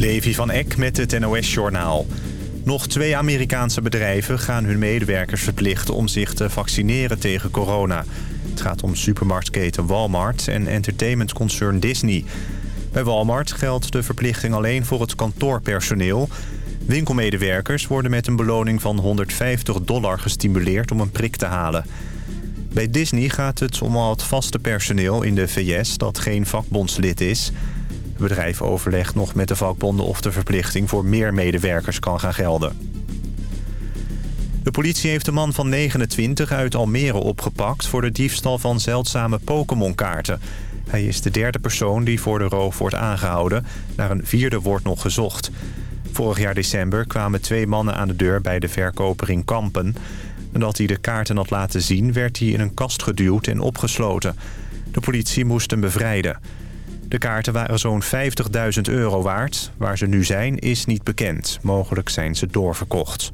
Levi van Eck met het NOS-journaal. Nog twee Amerikaanse bedrijven gaan hun medewerkers verplichten... om zich te vaccineren tegen corona. Het gaat om supermarktketen Walmart en entertainmentconcern Disney. Bij Walmart geldt de verplichting alleen voor het kantoorpersoneel. Winkelmedewerkers worden met een beloning van 150 dollar gestimuleerd om een prik te halen. Bij Disney gaat het om al het vaste personeel in de VS dat geen vakbondslid is... Bedrijf overlegt nog met de vakbonden of de verplichting voor meer medewerkers kan gaan gelden. De politie heeft een man van 29 uit Almere opgepakt voor de diefstal van zeldzame Pokémon-kaarten. Hij is de derde persoon die voor de roof wordt aangehouden. Naar een vierde wordt nog gezocht. Vorig jaar december kwamen twee mannen aan de deur bij de verkoper in Kampen. Nadat hij de kaarten had laten zien werd hij in een kast geduwd en opgesloten. De politie moest hem bevrijden. De kaarten waren zo'n 50.000 euro waard. Waar ze nu zijn is niet bekend. Mogelijk zijn ze doorverkocht.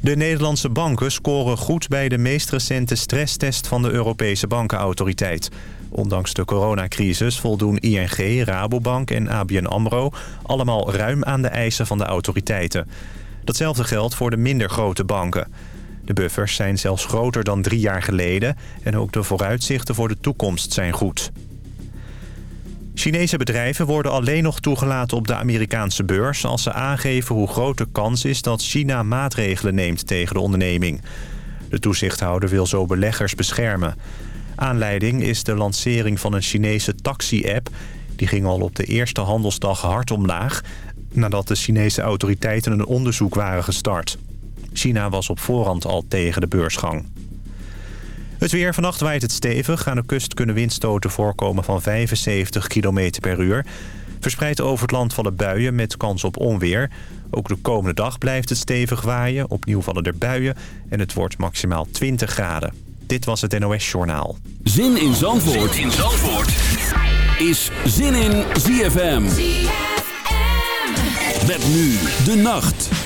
De Nederlandse banken scoren goed bij de meest recente stresstest van de Europese Bankenautoriteit. Ondanks de coronacrisis voldoen ING, Rabobank en ABN AMRO allemaal ruim aan de eisen van de autoriteiten. Datzelfde geldt voor de minder grote banken. De buffers zijn zelfs groter dan drie jaar geleden en ook de vooruitzichten voor de toekomst zijn goed. Chinese bedrijven worden alleen nog toegelaten op de Amerikaanse beurs... als ze aangeven hoe groot de kans is dat China maatregelen neemt tegen de onderneming. De toezichthouder wil zo beleggers beschermen. Aanleiding is de lancering van een Chinese taxi-app. Die ging al op de eerste handelsdag hard omlaag... nadat de Chinese autoriteiten een onderzoek waren gestart. China was op voorhand al tegen de beursgang. Het weer. Vannacht waait het stevig. Aan de kust kunnen windstoten voorkomen van 75 km per uur. Verspreid over het land vallen buien met kans op onweer. Ook de komende dag blijft het stevig waaien. Opnieuw vallen er buien en het wordt maximaal 20 graden. Dit was het NOS Journaal. Zin in Zandvoort, zin in Zandvoort. is Zin in ZFM. ZFM. Met nu de nacht.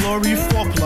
glory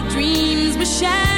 You're the only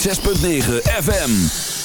106.9 FM.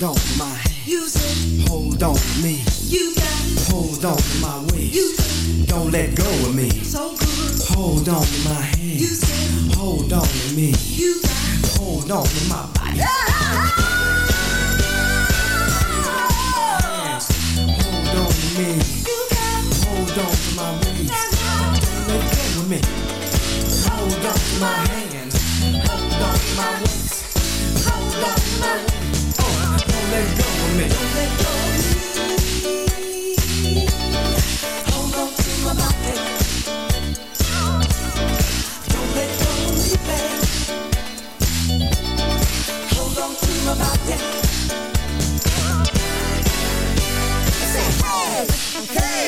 Hold on my hand. Use it. Hold on to me. You got it. Hold on to my waist. Use it. Don't let go of me. So good. Hold on to my hand. Use it. Hold on to me. You got it. Hold on to my body. Hold on to me. You got it. Hold on to my waist. Don't let go of me. Hold on to my hand. Hold on to my waist. Hold on to my waist let go of me. Don't let go of me. Hold on to my body. Don't let go of me, babe. Hold on to my body. Say hey, hey.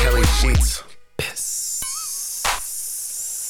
Kelly sheets.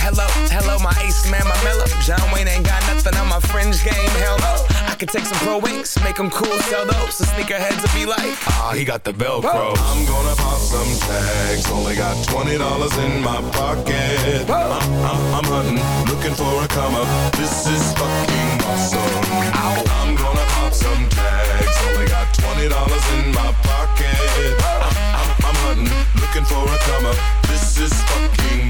Hello, hello, my ace man, my mellow. John Wayne ain't got nothing on my fringe game. Hell no. I could take some pro wings, make them cool, sell those. The sneakerheads will be like, ah, he got the Velcro. I'm gonna pop some tags. Only got twenty dollars in my pocket. I'm, I'm, uh, uh, I'm hunting, looking for a come up. This is fucking awesome. I'm gonna pop some tags. Only got twenty dollars in my pocket. I'm, uh, I'm, I'm hunting, looking for a come up. This is fucking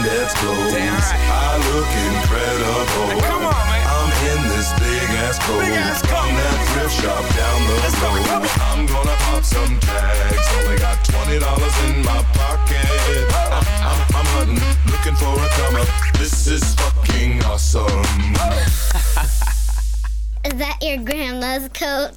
I'll wear your granddad's. I look incredible. Come on, man. I'm in this big ass coat from that thrift shop down the road. I'm gonna pop some tags. Only got twenty dollars in my pocket. I'm, I'm, I'm hunting, looking for a come up. This is fucking awesome. Is that your grandma's coat?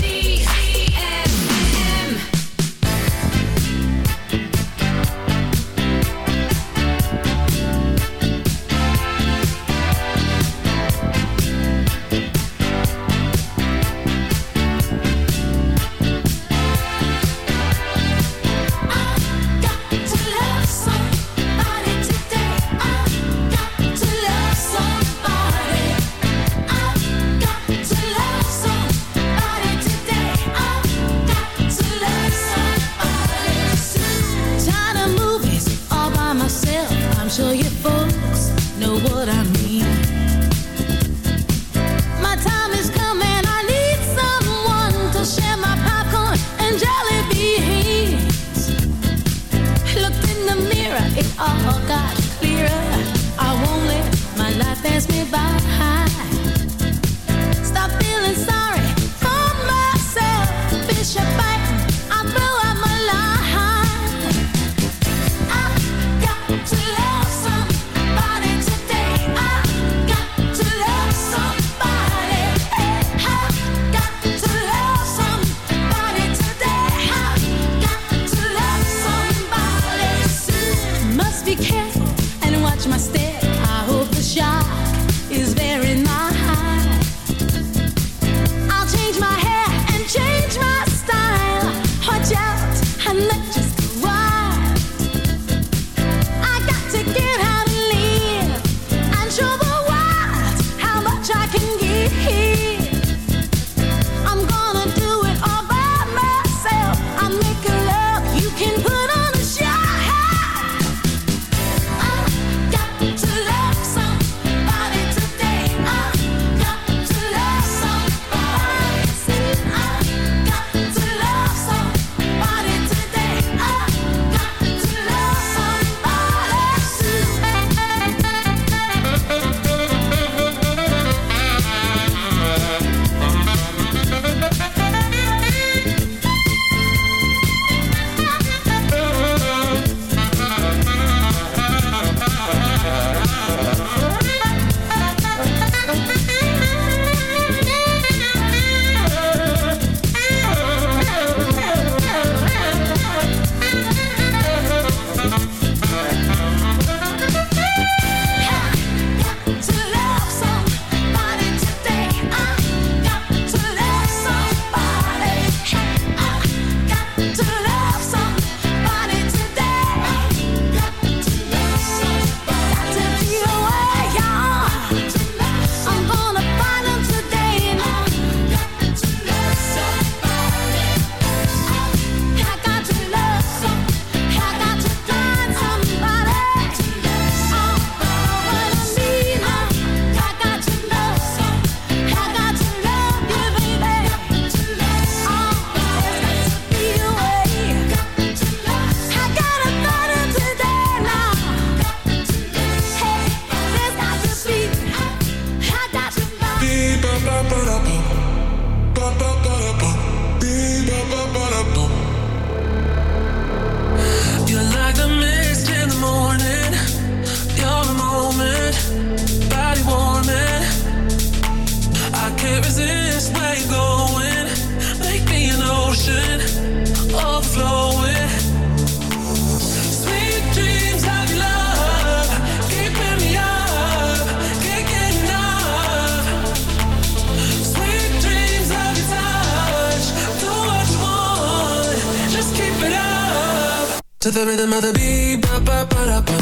The rhythm of the beat, ba ba ba da ba,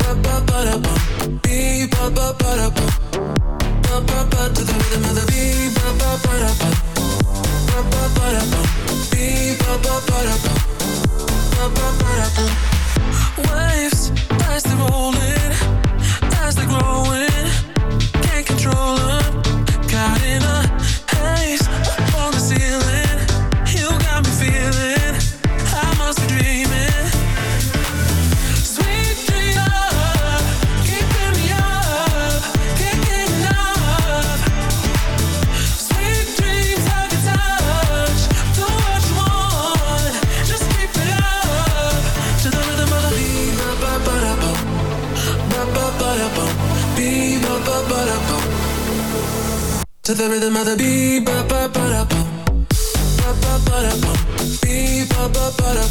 ba ba ba da ba, ba ba ba ba, ba ba ba. To the rhythm of the beat, ba ba ba da ba, ba ba ba da ba, beat ba ba ba ba, ba ba ba ba. Waves as they rolling, as they growing, can't control 'em. To the rhythm of the beat, ba ba ba da ba ba da beat ba ba ba da.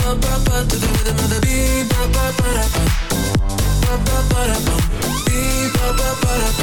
Ba to the rhythm of the beat, ba da ba ba ba da ba ba ba da.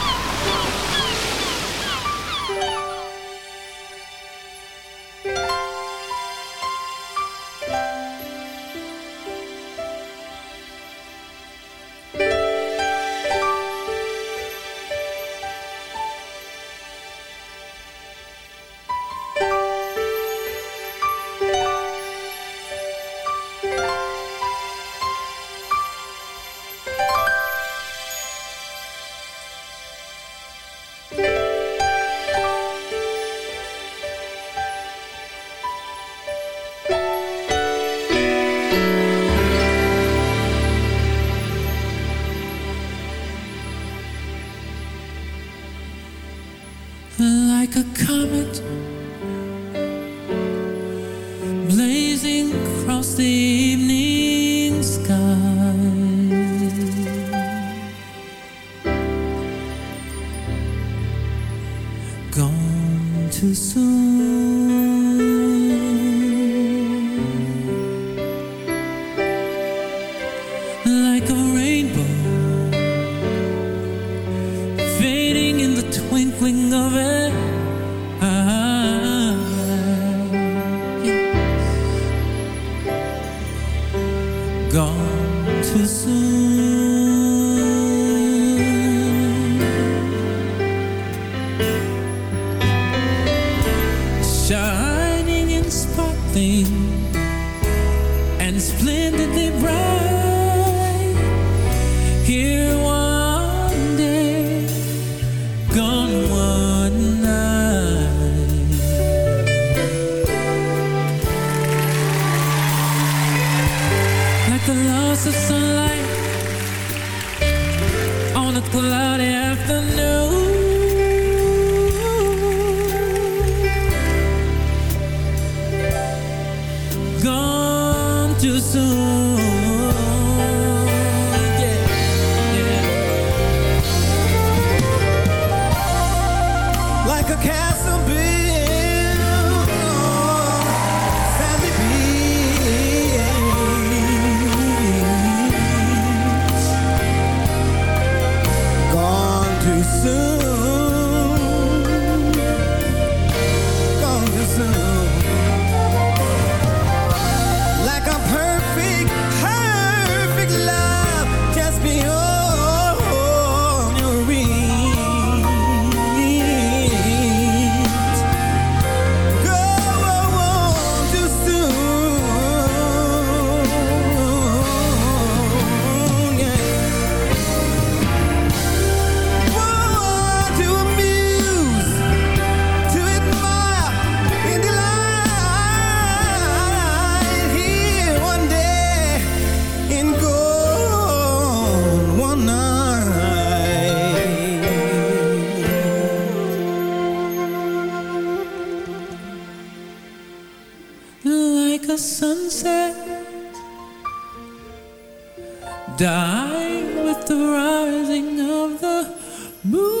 Shining and sparkling die with the rising of the moon.